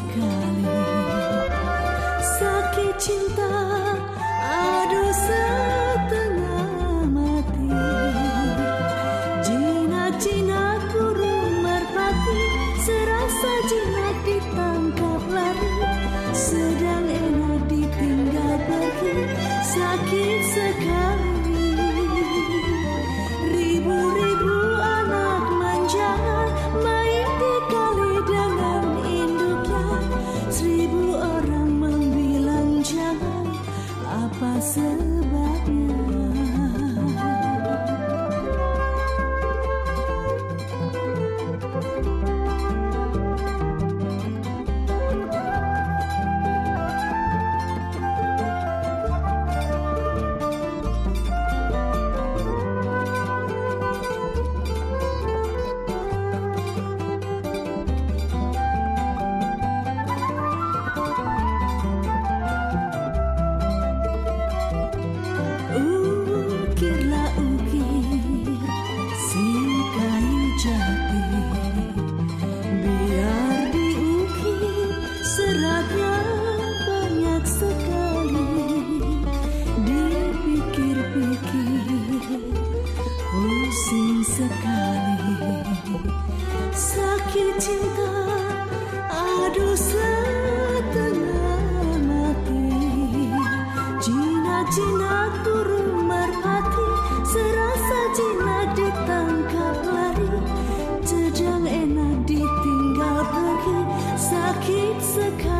sekali Sakit cinta aduh setengah mati. Jinak-jinak burung merpati serasa jinak sakit jinak burung merpati serasa jinak ditangkap lari. Jejang enak ditinggal pergi sakit sekali.